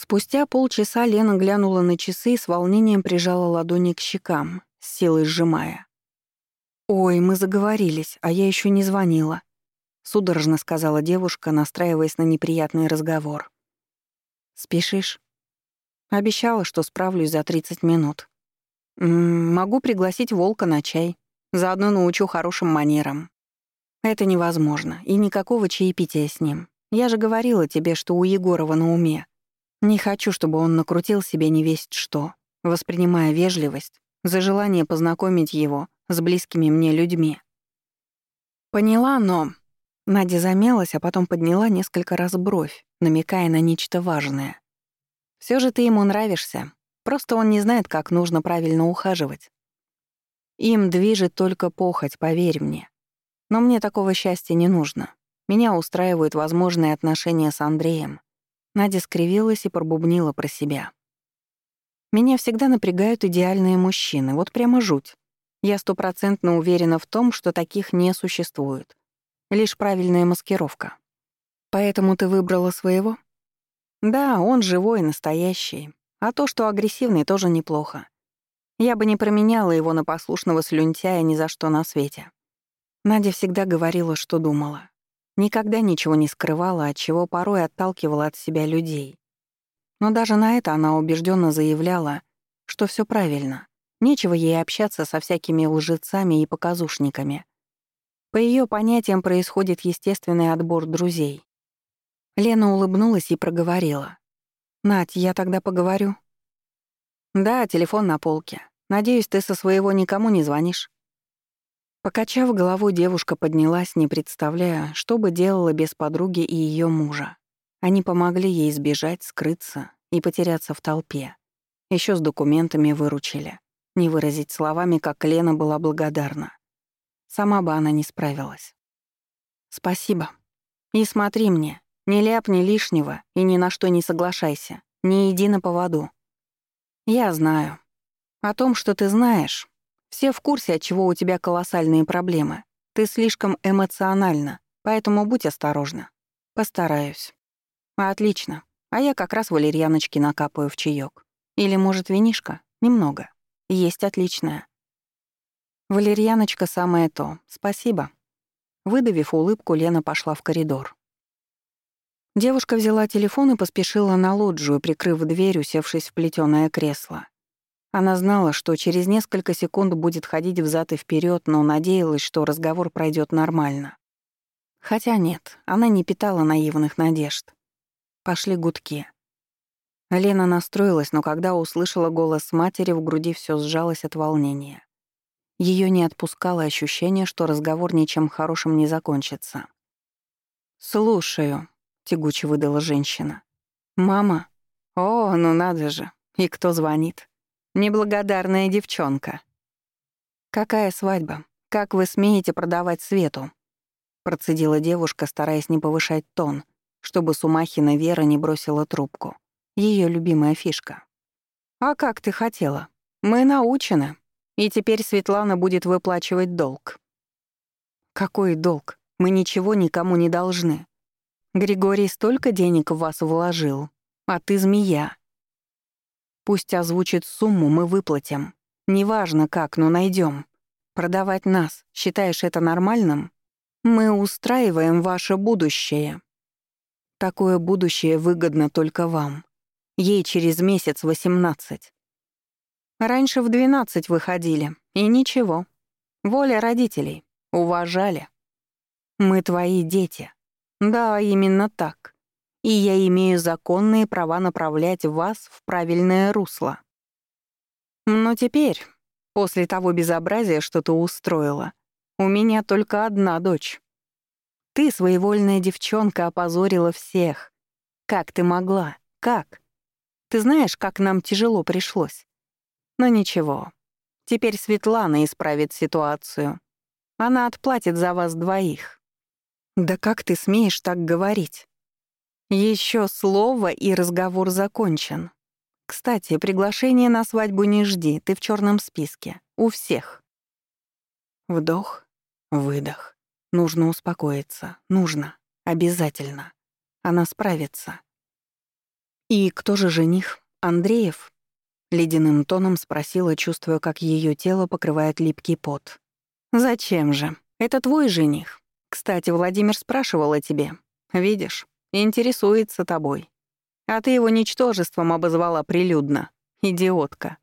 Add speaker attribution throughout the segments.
Speaker 1: Спустя полчаса Лена глянула на часы и с волнением прижала ладони к щекам, с силой сжимая. «Ой, мы заговорились, а я еще не звонила», — судорожно сказала девушка, настраиваясь на неприятный разговор. «Спешишь?» «Обещала, что справлюсь за 30 минут». М -м, «Могу пригласить волка на чай. Заодно научу хорошим манерам». «Это невозможно, и никакого чаепития с ним. Я же говорила тебе, что у Егорова на уме. Не хочу, чтобы он накрутил себе невесть что, воспринимая вежливость за желание познакомить его с близкими мне людьми. Поняла, но... Надя замялась, а потом подняла несколько раз бровь, намекая на нечто важное. Все же ты ему нравишься. Просто он не знает, как нужно правильно ухаживать. Им движет только похоть, поверь мне. Но мне такого счастья не нужно. Меня устраивают возможные отношения с Андреем. Надя скривилась и пробубнила про себя. «Меня всегда напрягают идеальные мужчины, вот прямо жуть. Я стопроцентно уверена в том, что таких не существует. Лишь правильная маскировка. Поэтому ты выбрала своего?» «Да, он живой, настоящий. А то, что агрессивный, тоже неплохо. Я бы не променяла его на послушного слюнтяя ни за что на свете». Надя всегда говорила, что думала никогда ничего не скрывала, отчего порой отталкивала от себя людей. Но даже на это она убежденно заявляла, что все правильно. Нечего ей общаться со всякими лжецами и показушниками. По ее понятиям происходит естественный отбор друзей. Лена улыбнулась и проговорила. «Надь, я тогда поговорю». «Да, телефон на полке. Надеюсь, ты со своего никому не звонишь». Покачав головой, девушка поднялась, не представляя, что бы делала без подруги и ее мужа. Они помогли ей избежать, скрыться и потеряться в толпе. Еще с документами выручили. Не выразить словами, как Лена была благодарна. Сама бы она не справилась. «Спасибо. И смотри мне. Не ляпни лишнего и ни на что не соглашайся. Не иди на поводу». «Я знаю. О том, что ты знаешь, все в курсе, от чего у тебя колоссальные проблемы. Ты слишком эмоциональна, поэтому будь осторожна. Постараюсь. Отлично. А я как раз валерьяночки накапаю в чаёк. Или, может, винишка? Немного. Есть отличная. Валерьяночка самое то. Спасибо. Выдавив улыбку, Лена пошла в коридор. Девушка взяла телефон и поспешила на лоджию, прикрыв дверь, усевшись в плетёное кресло. Она знала, что через несколько секунд будет ходить взад и вперед, но надеялась, что разговор пройдет нормально. Хотя нет, она не питала наивных надежд. Пошли гудки. Лена настроилась, но когда услышала голос матери, в груди все сжалось от волнения. Ее не отпускало ощущение, что разговор ничем хорошим не закончится. «Слушаю», — тягуче выдала женщина. «Мама? О, ну надо же! И кто звонит?» Неблагодарная девчонка». «Какая свадьба? Как вы смеете продавать Свету?» Процедила девушка, стараясь не повышать тон, чтобы Сумахина Вера не бросила трубку. Ее любимая фишка. «А как ты хотела? Мы научены. И теперь Светлана будет выплачивать долг». «Какой долг? Мы ничего никому не должны. Григорий столько денег в вас вложил, а ты змея. Пусть озвучит сумму, мы выплатим. Неважно как, но найдем. Продавать нас, считаешь это нормальным? Мы устраиваем ваше будущее. Такое будущее выгодно только вам. Ей через месяц 18. Раньше в 12 выходили, и ничего. Воля родителей. Уважали. Мы твои дети. Да, именно так и я имею законные права направлять вас в правильное русло. Но теперь, после того безобразия, что ты устроила, у меня только одна дочь. Ты, своевольная девчонка, опозорила всех. Как ты могла? Как? Ты знаешь, как нам тяжело пришлось. Но ничего. Теперь Светлана исправит ситуацию. Она отплатит за вас двоих. Да как ты смеешь так говорить? Еще слово, и разговор закончен. Кстати, приглашение на свадьбу не жди, ты в черном списке. У всех. Вдох, выдох. Нужно успокоиться. Нужно. Обязательно. Она справится. «И кто же жених? Андреев?» Ледяным тоном спросила, чувствуя, как ее тело покрывает липкий пот. «Зачем же? Это твой жених. Кстати, Владимир спрашивал о тебе. Видишь, интересуется тобой. А ты его ничтожеством обозвала прилюдно. Идиотка».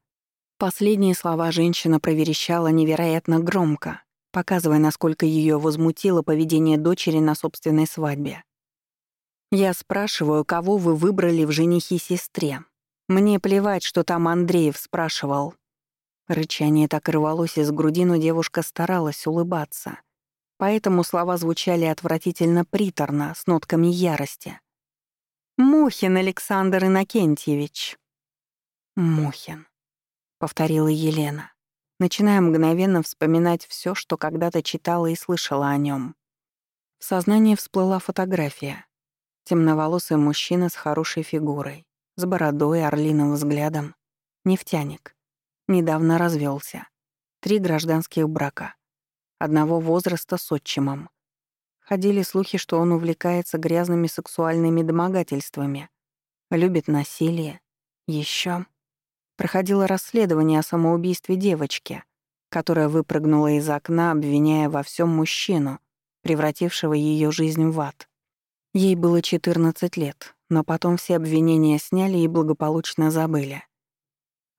Speaker 1: Последние слова женщина проверещала невероятно громко, показывая, насколько ее возмутило поведение дочери на собственной свадьбе. «Я спрашиваю, кого вы выбрали в женихе сестре. Мне плевать, что там Андреев спрашивал». Рычание так рвалось из груди, но девушка старалась улыбаться, поэтому слова звучали отвратительно приторно, с нотками ярости. «Мухин Александр Иннокентьевич». «Мухин», — повторила Елена, начиная мгновенно вспоминать все, что когда-то читала и слышала о нем. В сознании всплыла фотография. Темноволосый мужчина с хорошей фигурой, с бородой, орлиным взглядом. Нефтяник. Недавно развелся. Три гражданских брака одного возраста с отчимом. Ходили слухи, что он увлекается грязными сексуальными домогательствами, любит насилие. Еще проходило расследование о самоубийстве девочки, которая выпрыгнула из окна, обвиняя во всем мужчину, превратившего ее жизнь в ад. Ей было 14 лет, но потом все обвинения сняли и благополучно забыли.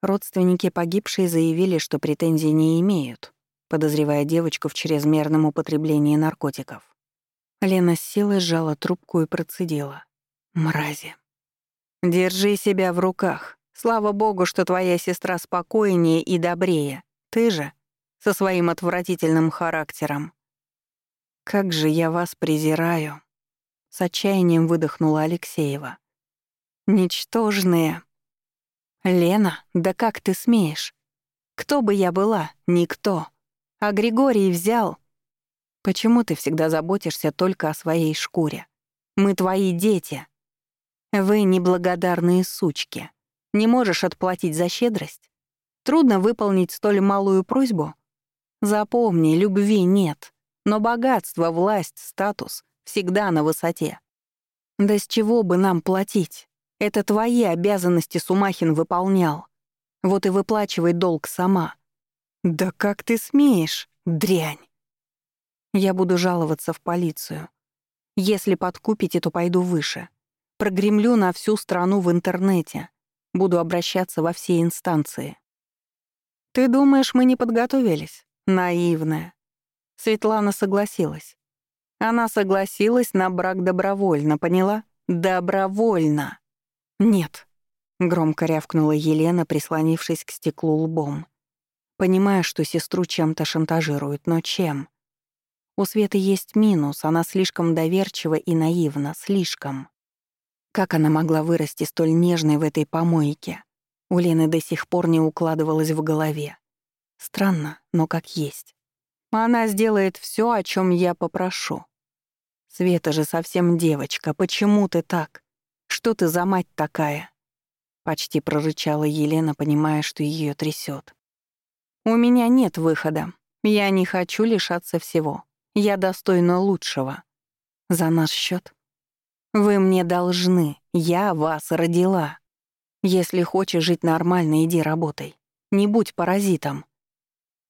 Speaker 1: Родственники погибшей заявили, что претензий не имеют — подозревая девочку в чрезмерном употреблении наркотиков. Лена с силой сжала трубку и процедила. «Мрази». «Держи себя в руках. Слава богу, что твоя сестра спокойнее и добрее. Ты же со своим отвратительным характером». «Как же я вас презираю!» С отчаянием выдохнула Алексеева. «Ничтожные!» «Лена, да как ты смеешь? Кто бы я была? Никто!» А Григорий взял. Почему ты всегда заботишься только о своей шкуре? Мы твои дети. Вы неблагодарные сучки. Не можешь отплатить за щедрость? Трудно выполнить столь малую просьбу? Запомни, любви нет, но богатство, власть, статус всегда на высоте. Да с чего бы нам платить? Это твои обязанности Сумахин выполнял. Вот и выплачивай долг сама — Да как ты смеешь, дрянь? Я буду жаловаться в полицию. Если подкупите, то пойду выше. Прогремлю на всю страну в интернете. Буду обращаться во все инстанции. Ты думаешь, мы не подготовились? Наивная. Светлана согласилась. Она согласилась на брак добровольно, поняла? Добровольно. Нет. Громко рявкнула Елена, прислонившись к стеклу лбом. понимая, что сестру чем-то шантажируют, но чем? У Светы есть минус, она слишком доверчива и наивна, слишком. Как она могла вырасти столь нежной в этой помойке? У Лены до сих пор не укладывалось в голове. Странно, но как есть. Она сделает все, о чем я попрошу. Света же совсем девочка, почему ты так? Что ты за мать такая? Почти прорычала Елена, понимая, что ее трясет. У меня нет выхода. Я не хочу лишаться всего. Я достойна лучшего. За наш счет. Вы мне должны. Я вас родила. Если хочешь жить нормально, иди работай. Не будь паразитом.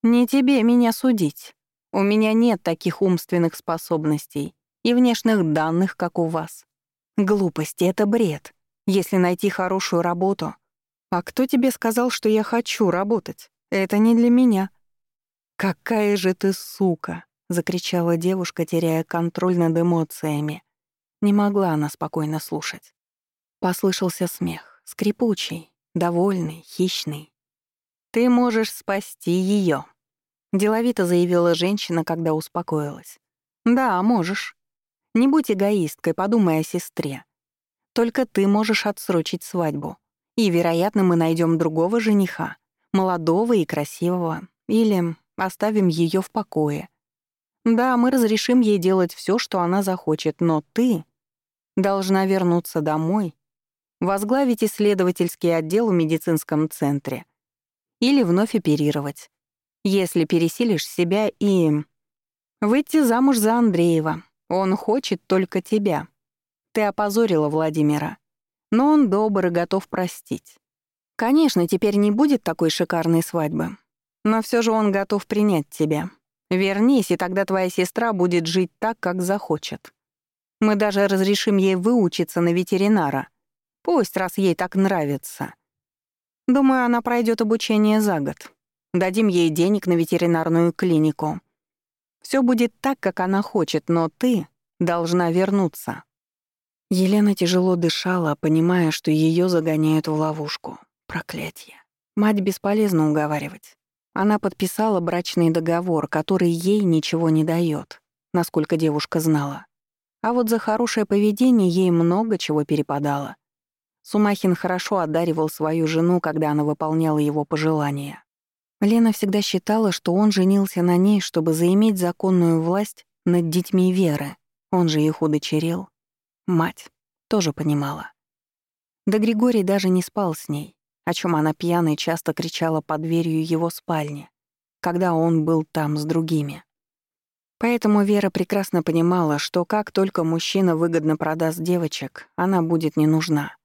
Speaker 1: Не тебе меня судить. У меня нет таких умственных способностей и внешних данных, как у вас. Глупости — это бред. Если найти хорошую работу... А кто тебе сказал, что я хочу работать? Это не для меня». «Какая же ты сука!» — закричала девушка, теряя контроль над эмоциями. Не могла она спокойно слушать. Послышался смех, скрипучий, довольный, хищный. «Ты можешь спасти ее, деловито заявила женщина, когда успокоилась. «Да, можешь. Не будь эгоисткой, подумай о сестре. Только ты можешь отсрочить свадьбу. И, вероятно, мы найдем другого жениха молодого и красивого. Или оставим ее в покое. Да, мы разрешим ей делать все, что она захочет, но ты должна вернуться домой, возглавить исследовательский отдел в медицинском центре или вновь оперировать, если пересилишь себя и... Выйти замуж за Андреева. Он хочет только тебя. Ты опозорила Владимира. Но он добр и готов простить. Конечно, теперь не будет такой шикарной свадьбы. Но все же он готов принять тебя. Вернись, и тогда твоя сестра будет жить так, как захочет. Мы даже разрешим ей выучиться на ветеринара. Пусть, раз ей так нравится. Думаю, она пройдет обучение за год. Дадим ей денег на ветеринарную клинику. Все будет так, как она хочет, но ты должна вернуться». Елена тяжело дышала, понимая, что ее загоняют в ловушку. Проклятье. Мать бесполезно уговаривать. Она подписала брачный договор, который ей ничего не дает, насколько девушка знала. А вот за хорошее поведение ей много чего перепадало. Сумахин хорошо одаривал свою жену, когда она выполняла его пожелания. Лена всегда считала, что он женился на ней, чтобы заиметь законную власть над детьми Веры. Он же их удочерил. Мать тоже понимала. Да Григорий даже не спал с ней о чем она пьяной часто кричала под дверью его спальни, когда он был там с другими. Поэтому Вера прекрасно понимала, что как только мужчина выгодно продаст девочек, она будет не нужна.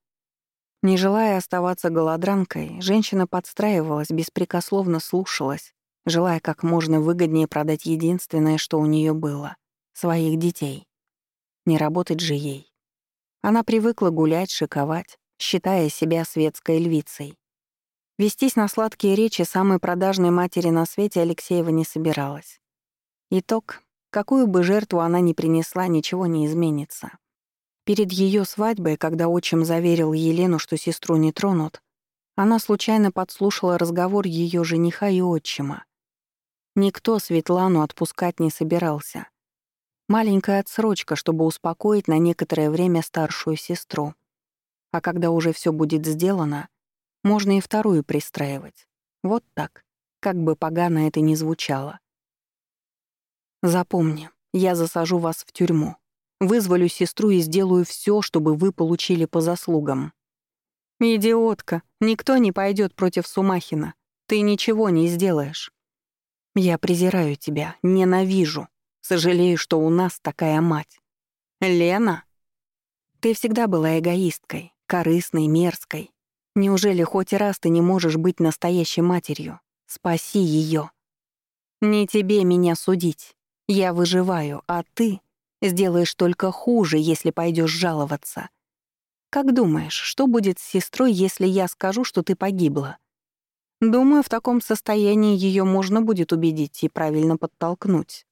Speaker 1: Не желая оставаться голодранкой, женщина подстраивалась, беспрекословно слушалась, желая как можно выгоднее продать единственное, что у нее было — своих детей. Не работать же ей. Она привыкла гулять, шиковать, считая себя светской львицей. Вестись на сладкие речи самой продажной матери на свете Алексеева не собиралась. Итог Какую бы жертву она ни принесла, ничего не изменится. Перед ее свадьбой, когда отчим заверил Елену, что сестру не тронут, она случайно подслушала разговор ее жениха и отчима. Никто Светлану отпускать не собирался. Маленькая отсрочка, чтобы успокоить на некоторое время старшую сестру. А когда уже все будет сделано, можно и вторую пристраивать. Вот так, как бы погано это ни звучало. Запомни, я засажу вас в тюрьму. Вызволю сестру и сделаю все, чтобы вы получили по заслугам. Идиотка, никто не пойдет против Сумахина. Ты ничего не сделаешь. Я презираю тебя, ненавижу. Сожалею, что у нас такая мать. Лена, ты всегда была эгоисткой бескорыстной, мерзкой. Неужели хоть раз ты не можешь быть настоящей матерью? Спаси ее. Не тебе меня судить. Я выживаю, а ты сделаешь только хуже, если пойдешь жаловаться. Как думаешь, что будет с сестрой, если я скажу, что ты погибла? Думаю, в таком состоянии ее можно будет убедить и правильно подтолкнуть.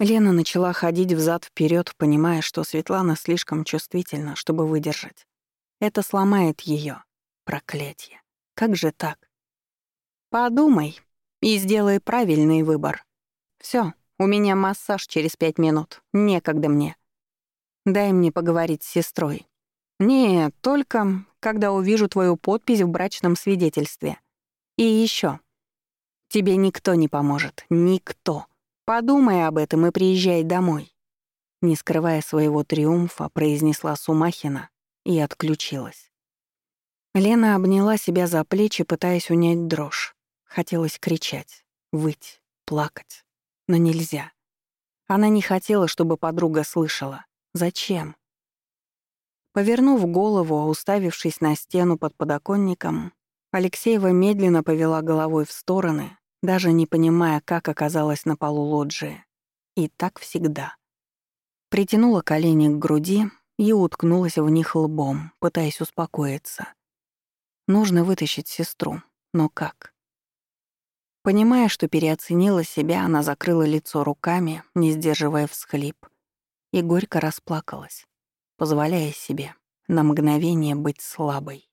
Speaker 1: Лена начала ходить взад вперед, понимая, что Светлана слишком чувствительна, чтобы выдержать. Это сломает ее. Проклятье. Как же так? Подумай и сделай правильный выбор. Все, у меня массаж через пять минут. Некогда мне. Дай мне поговорить с сестрой. Не, только когда увижу твою подпись в брачном свидетельстве. И еще. Тебе никто не поможет. Никто. Подумай об этом и приезжай домой. Не скрывая своего триумфа, произнесла Сумахина, и отключилась. Лена обняла себя за плечи, пытаясь унять дрожь. Хотелось кричать, выть, плакать. Но нельзя. Она не хотела, чтобы подруга слышала. Зачем? Повернув голову, уставившись на стену под подоконником, Алексеева медленно повела головой в стороны, даже не понимая, как оказалась на полу лоджии. И так всегда. Притянула колени к груди, и уткнулась в них лбом, пытаясь успокоиться. Нужно вытащить сестру, но как? Понимая, что переоценила себя, она закрыла лицо руками, не сдерживая всхлип, и горько расплакалась, позволяя себе на мгновение быть слабой.